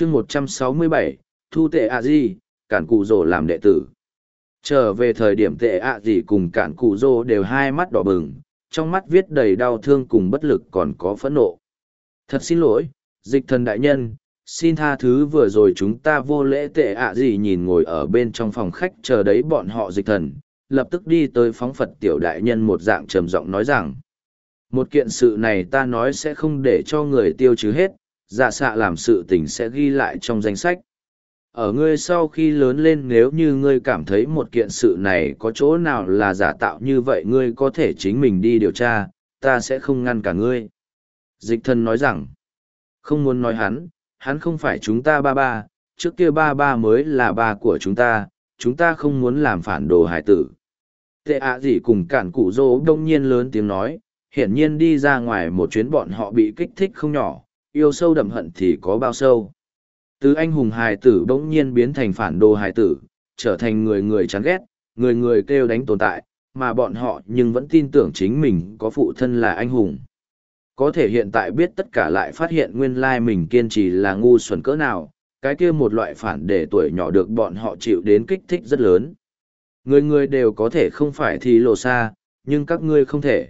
chương một trăm sáu mươi bảy, thu tệ ạ gì, cản cụ rồ làm đệ tử. Trở về thời điểm tệ ạ gì cùng cản cụ rồ đều hai mắt đỏ bừng, trong mắt viết đầy đau thương cùng bất lực còn có phẫn nộ. Thật xin lỗi, dịch thần đại nhân, xin tha thứ vừa rồi chúng ta vô lễ tệ ạ gì nhìn ngồi ở bên trong phòng khách chờ đấy bọn họ dịch thần, lập tức đi tới phóng phật tiểu đại nhân một dạng trầm giọng nói rằng, một kiện sự này ta nói sẽ không để cho người tiêu chứ hết dạ xạ làm sự tình sẽ ghi lại trong danh sách. Ở ngươi sau khi lớn lên nếu như ngươi cảm thấy một kiện sự này có chỗ nào là giả tạo như vậy ngươi có thể chính mình đi điều tra, ta sẽ không ngăn cả ngươi. Dịch thân nói rằng, không muốn nói hắn hắn không phải chúng ta ba ba, trước kia ba ba mới là ba của chúng ta chúng ta không muốn làm phản đồ hải tử. Tệ ạ gì cùng cản cụ dỗ đông nhiên lớn tiếng nói, hiển nhiên đi ra ngoài một chuyến bọn họ bị kích thích không nhỏ yêu sâu đậm hận thì có bao sâu. Từ anh hùng hài tử bỗng nhiên biến thành phản đồ hài tử, trở thành người người chán ghét, người người kêu đánh tồn tại, mà bọn họ nhưng vẫn tin tưởng chính mình có phụ thân là anh hùng. Có thể hiện tại biết tất cả lại phát hiện nguyên lai mình kiên trì là ngu xuẩn cỡ nào, cái kia một loại phản để tuổi nhỏ được bọn họ chịu đến kích thích rất lớn. Người người đều có thể không phải thì lộ xa, nhưng các ngươi không thể.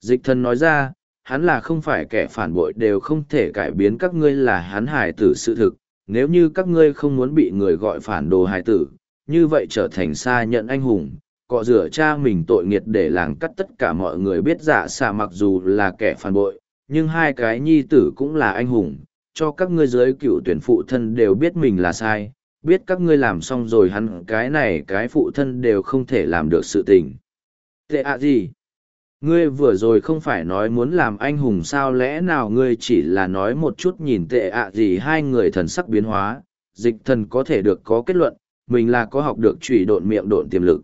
Dịch thần nói ra hắn là không phải kẻ phản bội đều không thể cải biến các ngươi là hắn hài tử sự thực. Nếu như các ngươi không muốn bị người gọi phản đồ hài tử, như vậy trở thành xa nhận anh hùng, cọ rửa cha mình tội nghiệt để làng cắt tất cả mọi người biết giả xạ mặc dù là kẻ phản bội, nhưng hai cái nhi tử cũng là anh hùng. Cho các ngươi dưới cựu tuyển phụ thân đều biết mình là sai, biết các ngươi làm xong rồi hắn cái này cái phụ thân đều không thể làm được sự tình. Tệ ạ gì? Ngươi vừa rồi không phải nói muốn làm anh hùng sao lẽ nào ngươi chỉ là nói một chút nhìn tệ ạ gì hai người thần sắc biến hóa, dịch thần có thể được có kết luận, mình là có học được trụy độn miệng độn tiềm lực.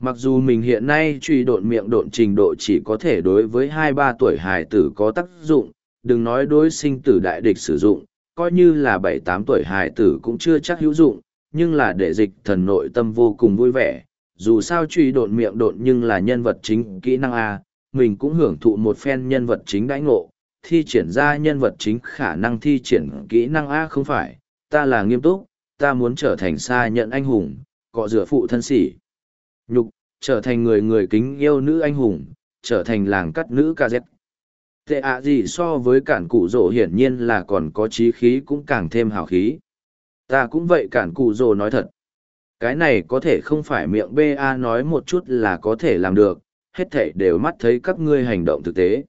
Mặc dù mình hiện nay truy độn miệng độn trình độ chỉ có thể đối với hai ba tuổi hài tử có tác dụng, đừng nói đối sinh tử đại địch sử dụng, coi như là bảy tám tuổi hài tử cũng chưa chắc hữu dụng, nhưng là để dịch thần nội tâm vô cùng vui vẻ dù sao truy độn miệng độn nhưng là nhân vật chính kỹ năng a, mình cũng hưởng thụ một phen nhân vật chính đãi ngộ. Thi triển ra nhân vật chính khả năng thi triển kỹ năng a không phải, ta là nghiêm túc, ta muốn trở thành xa nhận anh hùng, cọ rửa phụ thân sỉ. nhục, trở thành người người kính yêu nữ anh hùng, trở thành làng cắt nữ ca z tệ ạ gì so với cản cụ rỗ hiển nhiên là còn có trí khí cũng càng thêm hào khí. Ta cũng vậy cản cụ rỗ nói thật cái này có thể không phải miệng ba nói một chút là có thể làm được, hết thảy đều mắt thấy các ngươi hành động thực tế.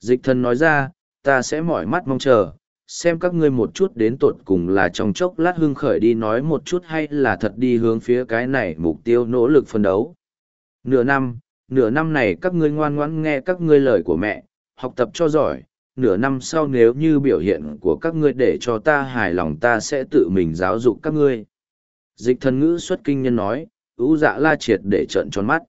Dịch thân nói ra, ta sẽ mỏi mắt mong chờ, xem các ngươi một chút đến tột cùng là trong chốc lát hưng khởi đi nói một chút hay là thật đi hướng phía cái này mục tiêu nỗ lực phân đấu. Nửa năm nửa năm này các ngươi ngoan ngoãn nghe các ngươi lời của mẹ, học tập cho giỏi, nửa năm sau nếu như biểu hiện của các ngươi để cho ta hài lòng ta sẽ tự mình giáo dục các ngươi dịch thần ngữ xuất kinh nhân nói ưu dạ la triệt để trợn tròn mắt.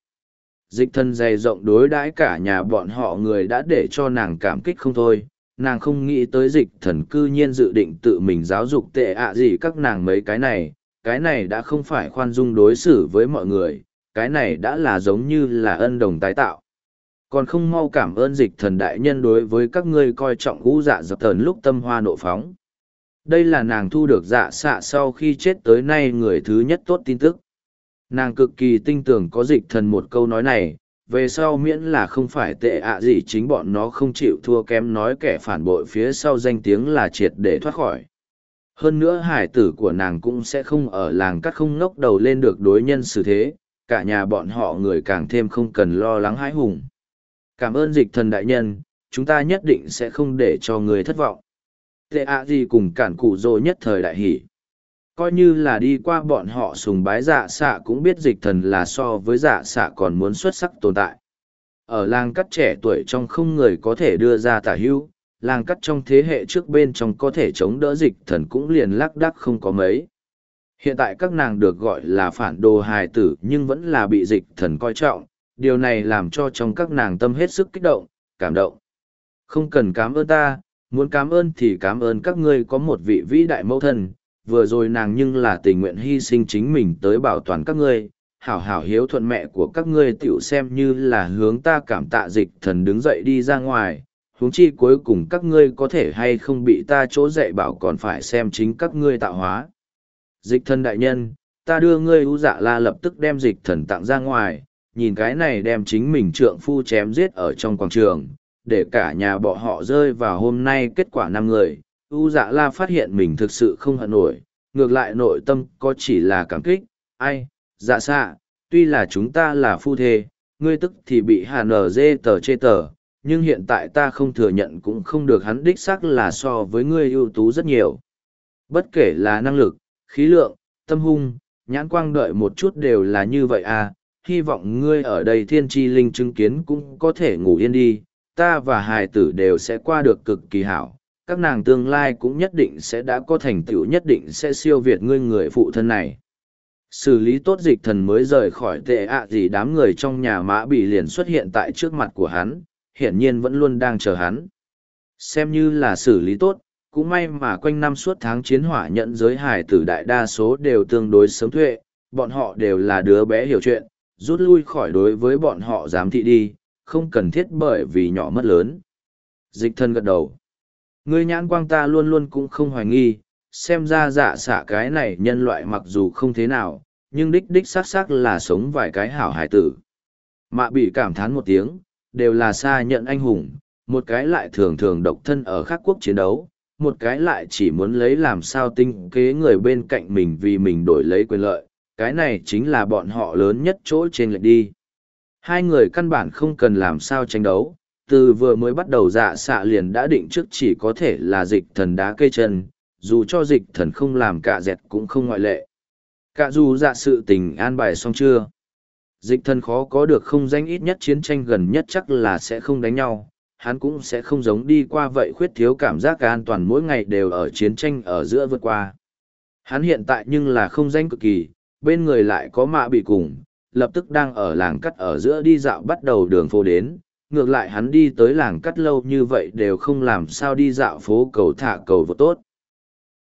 Dịch thần dày rộng đối đãi cả nhà bọn họ người đã để cho nàng cảm kích không thôi. Nàng không nghĩ tới dịch thần cư nhiên dự định tự mình giáo dục tệ ạ gì các nàng mấy cái này. Cái này đã không phải khoan dung đối xử với mọi người. Cái này đã là giống như là ân đồng tái tạo. Còn không mau cảm ơn dịch thần đại nhân đối với các ngươi coi trọng ngũ dạ dập thần lúc tâm hoa nộ phóng đây là nàng thu được dạ xạ sau khi chết tới nay người thứ nhất tốt tin tức. Nàng cực kỳ tinh tưởng có dịch thần một câu nói này, về sau miễn là không phải tệ ạ gì chính bọn nó không chịu thua kém nói kẻ phản bội phía sau danh tiếng là triệt để thoát khỏi. Hơn nữa hải tử của nàng cũng sẽ không ở làng cắt không ngốc đầu lên được đối nhân xử thế, cả nhà bọn họ người càng thêm không cần lo lắng hãi hùng. Cảm ơn dịch thần đại nhân, chúng ta nhất định sẽ không để cho người thất vọng tệ ạ gì cùng cản cụ rồ nhất thời đại hỷ coi như là đi qua bọn họ sùng bái dạ xạ cũng biết dịch thần là so với dạ xạ còn muốn xuất sắc tồn tại. Ở làng cắt trẻ tuổi trong không người có thể đưa ra tả hữu làng cắt trong thế hệ trước bên trong có thể chống đỡ dịch thần cũng liền lác đắc không có mấy. Hiện tại các nàng được gọi là phản đồ hài tử nhưng vẫn là bị dịch thần coi trọng, điều này làm cho trong các nàng tâm hết sức kích động, cảm động. Không cần cám ơn ta muốn cảm ơn thì cảm ơn các ngươi có một vị vĩ đại mẫu thân vừa rồi nàng nhưng là tình nguyện hy sinh chính mình tới bảo toàn các ngươi, hảo hảo hiếu thuận mẹ của các ngươi tiểu xem như là hướng ta cảm tạ dịch thần đứng dậy đi ra ngoài, huống chi cuối cùng các ngươi có thể hay không bị ta chỗ dạy bảo còn phải xem chính các ngươi tạo hóa. Dịch thần đại nhân, ta đưa ngươi ưu dạ la lập tức đem dịch thần tặng ra ngoài, nhìn cái này đem chính mình trượng phu chém giết ở trong quảng trường, để cả nhà bọn họ rơi vào hôm nay kết quả năm người. U dạ la phát hiện mình thực sự không hận nổi, ngược lại nội tâm có chỉ là cảm kích, ai, dạ xạ, tuy là chúng ta là phu thê, ngươi tức thì bị hà nở dê tờ chê tờ, nhưng hiện tại ta không thừa nhận cũng không được hắn đích xác là so với ngươi ưu tú rất nhiều. Bất kể là năng lực, khí lượng, tâm hung, nhãn quang đợi một chút đều là như vậy à, hy vọng ngươi ở đây thiên tri linh chứng kiến cũng có thể ngủ yên đi, ta và hài tử đều sẽ qua được cực kỳ hảo, các nàng tương lai cũng nhất định sẽ đã có thành tựu nhất định sẽ siêu việt ngươi người phụ thân này. Xử lý tốt dịch thần mới rời khỏi tệ ạ gì đám người trong nhà mã bị liền xuất hiện tại trước mặt của hắn, hiển nhiên vẫn luôn đang chờ hắn. Xem như là xử lý tốt, cũng may mà quanh năm suốt tháng chiến hỏa nhận giới hải tử đại đa số đều tương đối sớm thuệ, bọn họ đều là đứa bé hiểu chuyện, rút lui khỏi đối với bọn họ giám thị đi, không cần thiết bởi vì nhỏ mất lớn. Dịch thân gật đầu. Ngươi nhãn quang ta luôn luôn cũng không hoài nghi, xem ra dạ xạ cái này nhân loại mặc dù không thế nào, nhưng đích đích xác xác là sống vài cái hảo hải tử. Mạ bị cảm thán một tiếng, đều là xa nhận anh hùng, một cái lại thường thường độc thân ở khác quốc chiến đấu, một cái lại chỉ muốn lấy làm sao tinh kế người bên cạnh mình vì mình đổi lấy quyền lợi, cái này chính là bọn họ lớn nhất chỗ trên lệch đi. Hai người căn bản không cần làm sao tranh đấu, từ vừa mới bắt đầu dạ xạ liền đã định trước chỉ có thể là dịch thần đá cây chân, dù cho dịch thần không làm cả dẹt cũng không ngoại lệ. Cả dù dạ sự tình an bài xong chưa? Dịch thần khó có được không danh ít nhất chiến tranh gần nhất chắc là sẽ không đánh nhau, hắn cũng sẽ không giống đi qua vậy khuyết thiếu cảm giác an toàn mỗi ngày đều ở chiến tranh ở giữa vượt qua. Hắn hiện tại nhưng là không danh cực kỳ, bên người lại có mạ bị cùng, lập tức đang ở làng cắt ở giữa đi dạo bắt đầu đường phố đến, ngược lại hắn đi tới làng cắt lâu như vậy đều không làm sao đi dạo phố cầu thả cầu vô tốt.